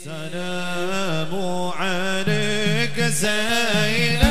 سلام عليك زين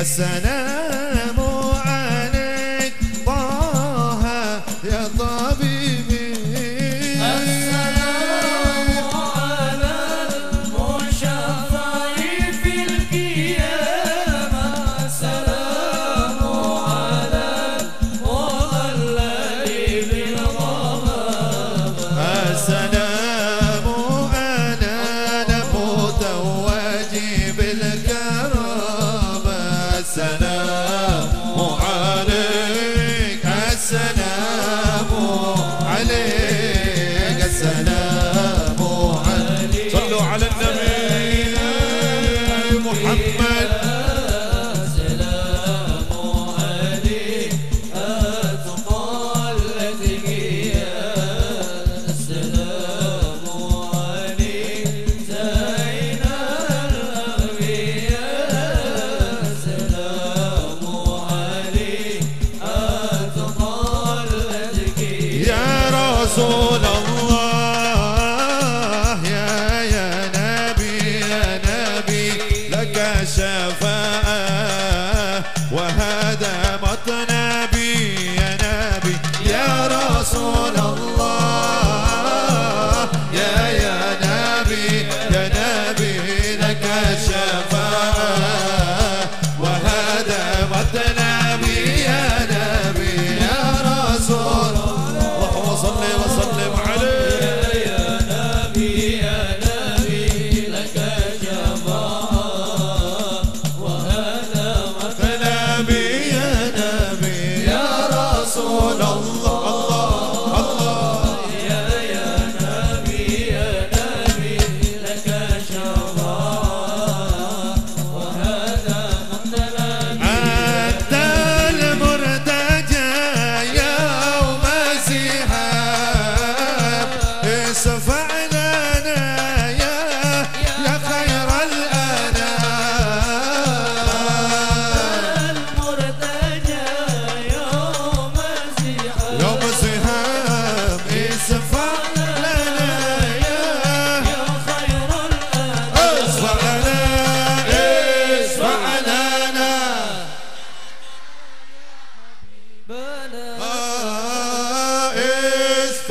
حبيبي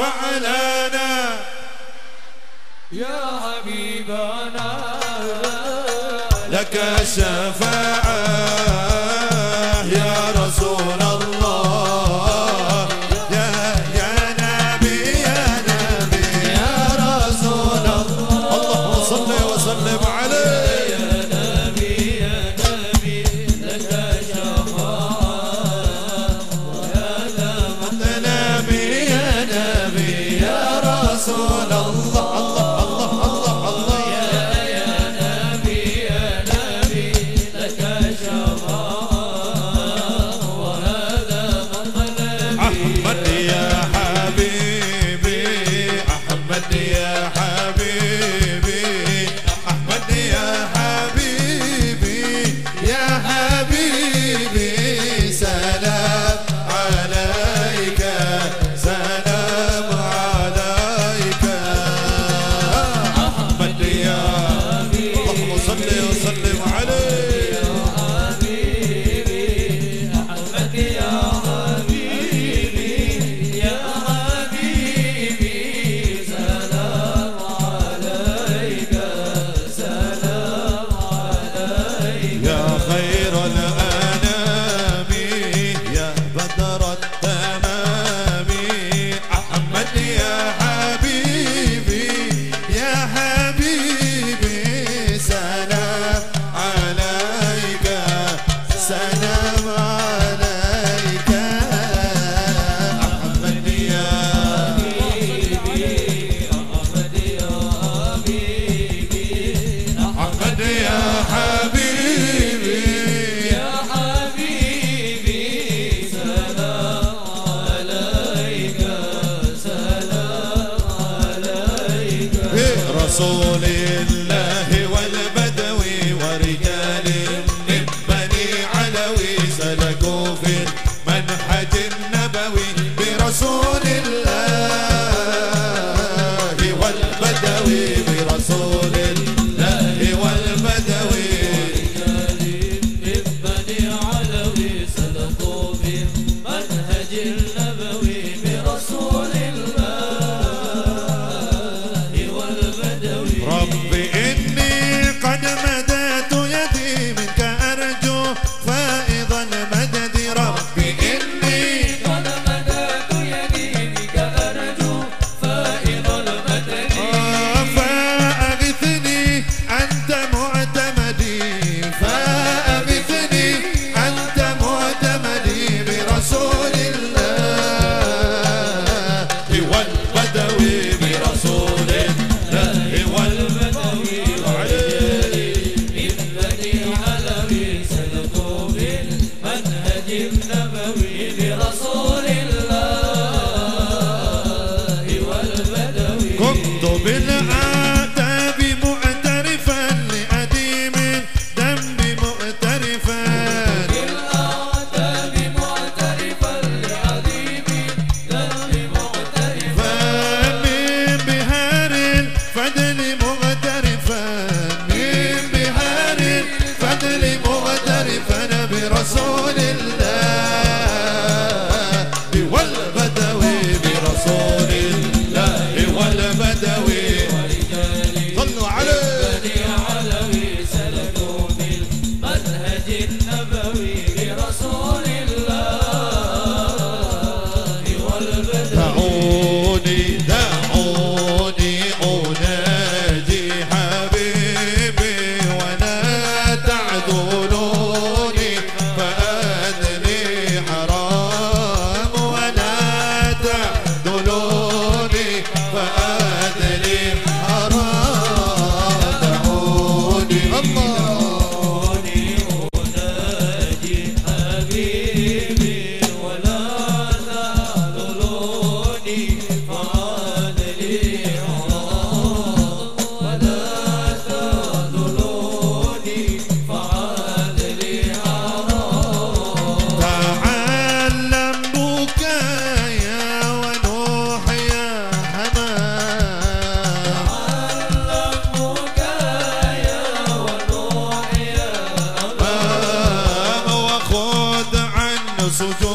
وعلانا يا حبيبنا لك شفاعة sole. su